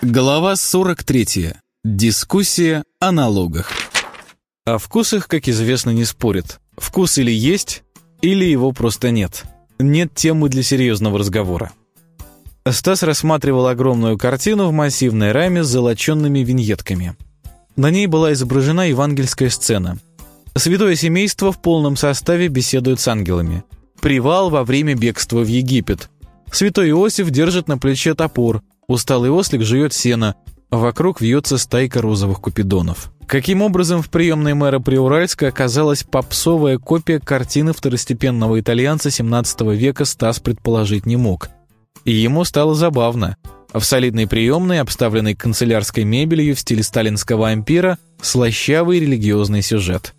Глава 43. Дискуссия о налогах. О вкусах, как известно, не спорят. Вкус или есть, или его просто нет. Нет темы для серьезного разговора. Стас рассматривал огромную картину в массивной раме с золоченными виньетками. На ней была изображена евангельская сцена. Святое семейство в полном составе беседует с ангелами. Привал во время бегства в Египет. Святой Иосиф держит на плече топор – Усталый ослик жует сено, вокруг вьется стайка розовых купидонов. Каким образом в приемной мэра Приуральска оказалась попсовая копия картины второстепенного итальянца 17 века Стас предположить не мог. И ему стало забавно. В солидной приемной, обставленной канцелярской мебелью в стиле сталинского ампира, слащавый религиозный сюжет.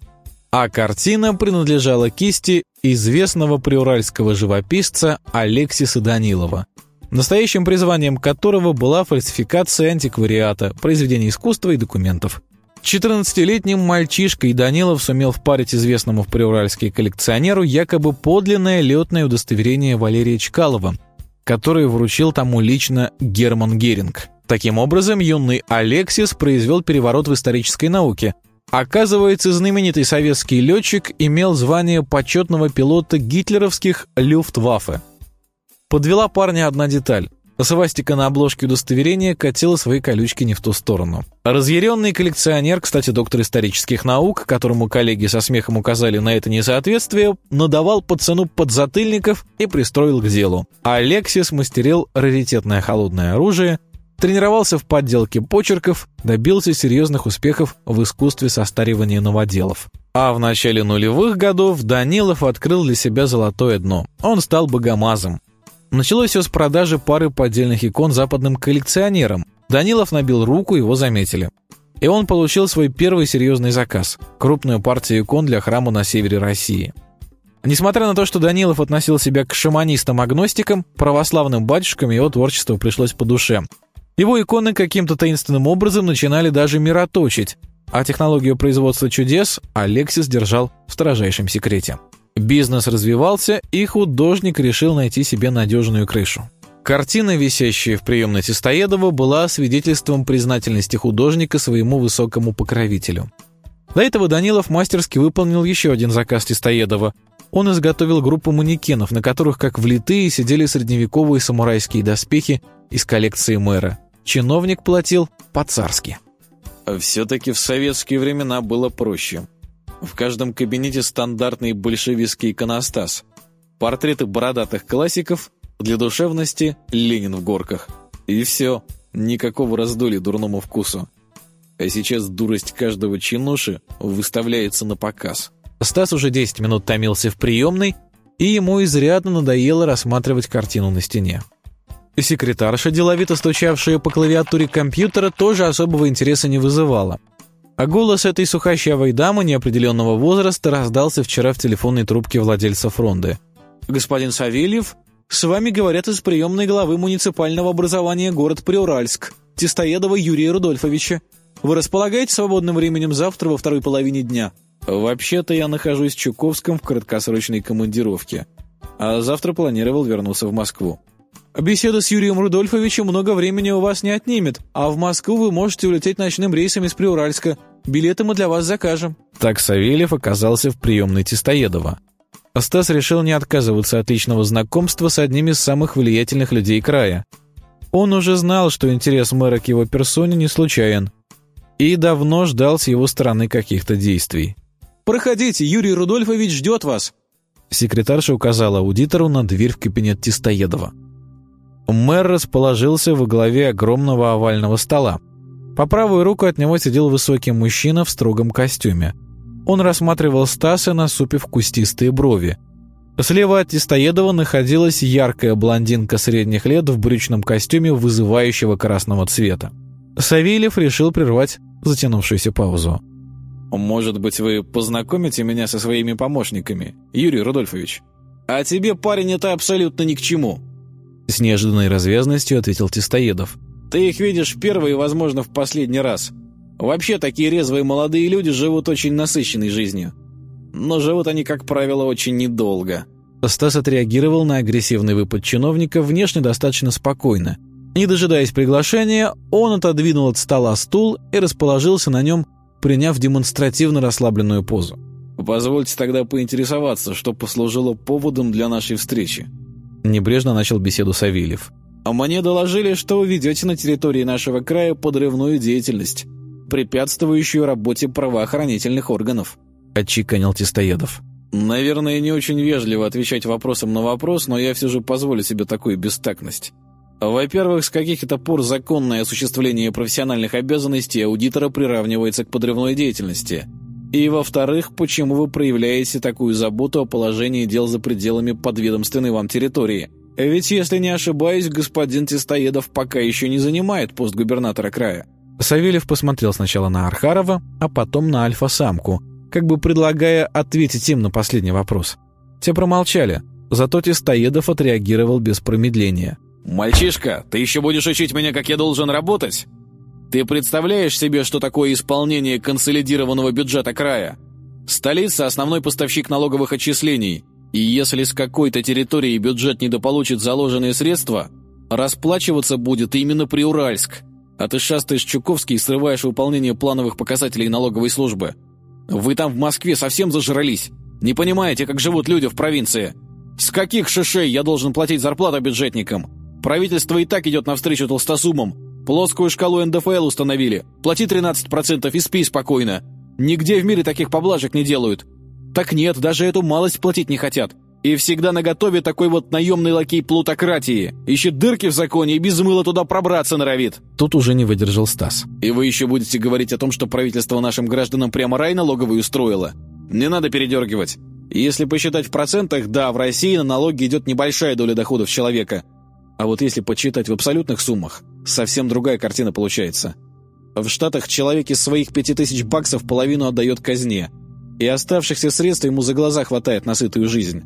А картина принадлежала кисти известного приуральского живописца Алексиса Данилова – настоящим призванием которого была фальсификация антиквариата, произведений искусства и документов. 14-летним мальчишкой Данилов сумел впарить известному в Приуральске коллекционеру якобы подлинное летное удостоверение Валерия Чкалова, которое вручил тому лично Герман Геринг. Таким образом, юный Алексис произвел переворот в исторической науке. Оказывается, знаменитый советский летчик имел звание почетного пилота гитлеровских «Люфтваффе», Подвела парня одна деталь. Свастика на обложке удостоверения катила свои колючки не в ту сторону. Разъяренный коллекционер, кстати, доктор исторических наук, которому коллеги со смехом указали на это несоответствие, надавал пацану подзатыльников и пристроил к делу. Алексис мастерил раритетное холодное оружие, тренировался в подделке почерков, добился серьезных успехов в искусстве состаривания новоделов. А в начале нулевых годов Данилов открыл для себя золотое дно. Он стал богомазом. Началось все с продажи пары поддельных икон западным коллекционерам. Данилов набил руку, его заметили. И он получил свой первый серьезный заказ – крупную партию икон для храма на севере России. Несмотря на то, что Данилов относил себя к шаманистам-агностикам, православным батюшкам его творчество пришлось по душе. Его иконы каким-то таинственным образом начинали даже мироточить, а технологию производства чудес Алексис держал в строжайшем секрете. Бизнес развивался, и художник решил найти себе надежную крышу. Картина, висящая в приемной Тестоедова, была свидетельством признательности художника своему высокому покровителю. До этого Данилов мастерски выполнил еще один заказ Тестоедова. Он изготовил группу манекенов, на которых, как влитые, сидели средневековые самурайские доспехи из коллекции мэра. Чиновник платил по-царски. Все-таки в советские времена было проще. В каждом кабинете стандартный большевистский иконостас. Портреты бородатых классиков, для душевности Ленин в горках. И все, никакого раздолья дурному вкусу. А сейчас дурость каждого чинуши выставляется на показ. Стас уже 10 минут томился в приемной, и ему изрядно надоело рассматривать картину на стене. Секретарша, деловито стучавшая по клавиатуре компьютера, тоже особого интереса не вызывала. А голос этой сухощавой дамы неопределенного возраста раздался вчера в телефонной трубке владельца фронды. «Господин Савельев, с вами говорят из приемной главы муниципального образования город Приуральск, Тестоедова Юрия Рудольфовича. Вы располагаете свободным временем завтра во второй половине дня?» «Вообще-то я нахожусь в Чуковском в краткосрочной командировке, а завтра планировал вернуться в Москву». Беседа с Юрием Рудольфовичем много времени у вас не отнимет, а в Москву вы можете улететь ночным рейсом из Приуральска. Билеты мы для вас закажем». Так Савельев оказался в приемной Тестоедова. Стас решил не отказываться от личного знакомства с одним из самых влиятельных людей края. Он уже знал, что интерес мэра к его персоне не случайен, и давно ждал с его стороны каких-то действий. «Проходите, Юрий Рудольфович ждет вас!» Секретарша указала аудитору на дверь в кабинет Тестоедова. Мэр расположился во главе огромного овального стола. По правую руку от него сидел высокий мужчина в строгом костюме. Он рассматривал Стаса, насупив кустистые брови. Слева от Тестоедова находилась яркая блондинка средних лет в брючном костюме вызывающего красного цвета. Савельев решил прервать затянувшуюся паузу. «Может быть, вы познакомите меня со своими помощниками, Юрий Рудольфович? А тебе, парень, это абсолютно ни к чему!» С неожиданной развязностью ответил Тестоедов. «Ты их видишь в первый и, возможно, в последний раз. Вообще, такие резвые молодые люди живут очень насыщенной жизнью. Но живут они, как правило, очень недолго». Стас отреагировал на агрессивный выпад чиновника внешне достаточно спокойно. Не дожидаясь приглашения, он отодвинул от стола стул и расположился на нем, приняв демонстративно расслабленную позу. «Позвольте тогда поинтересоваться, что послужило поводом для нашей встречи». Небрежно начал беседу Савельев. «А мне доложили, что вы ведете на территории нашего края подрывную деятельность, препятствующую работе правоохранительных органов», — отчеканил Тестоедов. «Наверное, не очень вежливо отвечать вопросом на вопрос, но я все же позволю себе такую бестактность. Во-первых, с каких это пор законное осуществление профессиональных обязанностей аудитора приравнивается к подрывной деятельности? И, во-вторых, почему вы проявляете такую заботу о положении дел за пределами подведомственной вам территории? Ведь, если не ошибаюсь, господин Тестоедов пока еще не занимает пост губернатора края». Савельев посмотрел сначала на Архарова, а потом на Альфа-самку, как бы предлагая ответить им на последний вопрос. Те промолчали, зато Тестоедов отреагировал без промедления – «Мальчишка, ты еще будешь учить меня, как я должен работать? Ты представляешь себе, что такое исполнение консолидированного бюджета края? Столица – основной поставщик налоговых отчислений, и если с какой-то территории бюджет недополучит заложенные средства, расплачиваться будет именно Приуральск, а ты шастаешь Чуковский и срываешь выполнение плановых показателей налоговой службы. Вы там в Москве совсем зажрались? Не понимаете, как живут люди в провинции? С каких шишей я должен платить зарплату бюджетникам? Правительство и так идет навстречу толстосумам. Плоскую шкалу НДФЛ установили. Плати 13% и спи спокойно. Нигде в мире таких поблажек не делают. Так нет, даже эту малость платить не хотят. И всегда наготове такой вот наемный лакей плутократии. Ищет дырки в законе и без мыла туда пробраться норовит. Тут уже не выдержал Стас. И вы еще будете говорить о том, что правительство нашим гражданам прямо рай налоговый устроило? Не надо передергивать. Если посчитать в процентах, да, в России на налоги идет небольшая доля доходов человека – а вот если почитать в абсолютных суммах, совсем другая картина получается. В Штатах человек из своих пяти тысяч баксов половину отдает казне, и оставшихся средств ему за глаза хватает на сытую жизнь.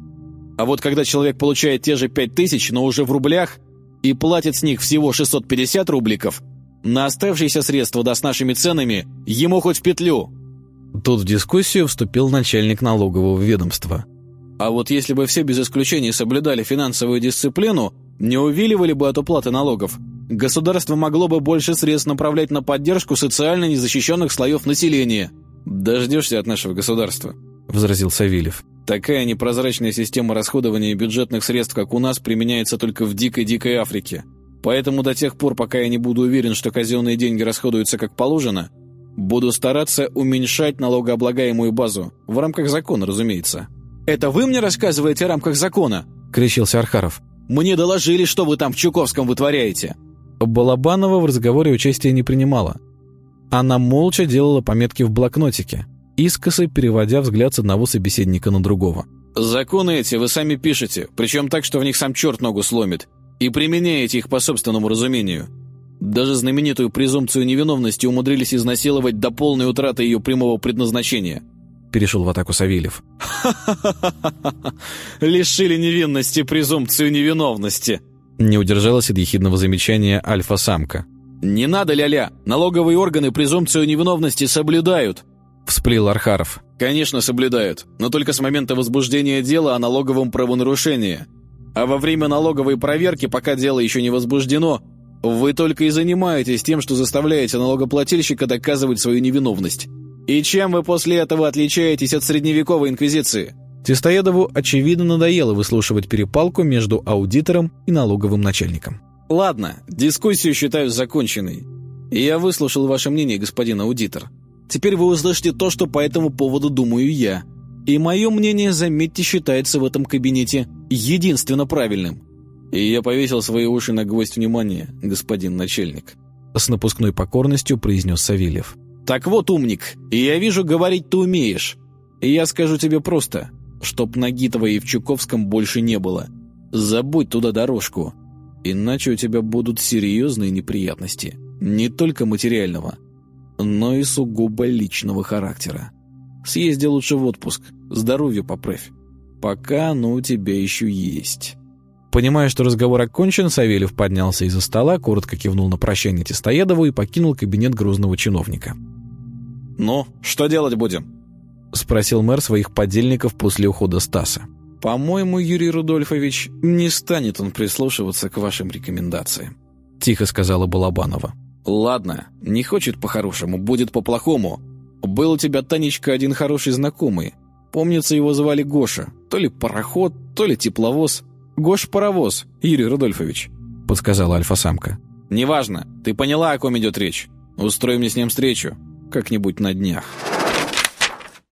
А вот когда человек получает те же пять тысяч, но уже в рублях, и платит с них всего 650 рубликов, на оставшиеся средства, да с нашими ценами, ему хоть в петлю. Тут в дискуссию вступил начальник налогового ведомства. А вот если бы все без исключения соблюдали финансовую дисциплину, не увиливали бы от уплаты налогов. Государство могло бы больше средств направлять на поддержку социально незащищенных слоев населения. «Дождешься от нашего государства», — возразил Савельев. «Такая непрозрачная система расходования бюджетных средств, как у нас, применяется только в дикой-дикой Африке. Поэтому до тех пор, пока я не буду уверен, что казенные деньги расходуются как положено, буду стараться уменьшать налогооблагаемую базу, в рамках закона, разумеется». «Это вы мне рассказываете о рамках закона?» — кричился Архаров. Мне доложили, что вы там в Чуковском вытворяете». Балабанова в разговоре участия не принимала. Она молча делала пометки в блокнотике, искоса переводя взгляд с одного собеседника на другого. «Законы эти вы сами пишете, причем так, что в них сам черт ногу сломит, и применяете их по собственному разумению. Даже знаменитую презумпцию невиновности умудрились изнасиловать до полной утраты ее прямого предназначения перешел в атаку Савельев. Лишили невинности презумпцию невиновности!» Не удержалась от ехидного замечания альфа-самка. «Не надо, ля-ля! Налоговые органы презумпцию невиновности соблюдают!» Всплыл Архаров. «Конечно, соблюдают, но только с момента возбуждения дела о налоговом правонарушении. А во время налоговой проверки, пока дело еще не возбуждено, вы только и занимаетесь тем, что заставляете налогоплательщика доказывать свою невиновность. «И чем вы после этого отличаетесь от средневековой инквизиции?» Тестоедову, очевидно, надоело выслушивать перепалку между аудитором и налоговым начальником. «Ладно, дискуссию считаю законченной. Я выслушал ваше мнение, господин аудитор. Теперь вы услышите то, что по этому поводу думаю я. И мое мнение, заметьте, считается в этом кабинете единственно правильным. И я повесил свои уши на гвоздь внимания, господин начальник». С напускной покорностью произнес Савельев. «Так вот, умник, и я вижу, говорить ты умеешь. И я скажу тебе просто, чтоб ноги твоей в Чуковском больше не было. Забудь туда дорожку, иначе у тебя будут серьезные неприятности. Не только материального, но и сугубо личного характера. Съезди лучше в отпуск, здоровье поправь. Пока оно у тебя еще есть». Понимая, что разговор окончен, Савельев поднялся из-за стола, коротко кивнул на прощание Тестоедову и покинул кабинет грузного чиновника. «Ну, что делать будем?» — спросил мэр своих подельников после ухода Стаса. «По-моему, Юрий Рудольфович, не станет он прислушиваться к вашим рекомендациям. тихо сказала Балабанова. «Ладно, не хочет по-хорошему, будет по-плохому. Был у тебя, Танечка, один хороший знакомый. Помнится, его звали Гоша. То ли пароход, то ли тепловоз. Гош-паровоз, Юрий Рудольфович», — подсказала альфа-самка. «Неважно, ты поняла, о ком идет речь. Устрой мне с ним встречу. Как-нибудь на днях».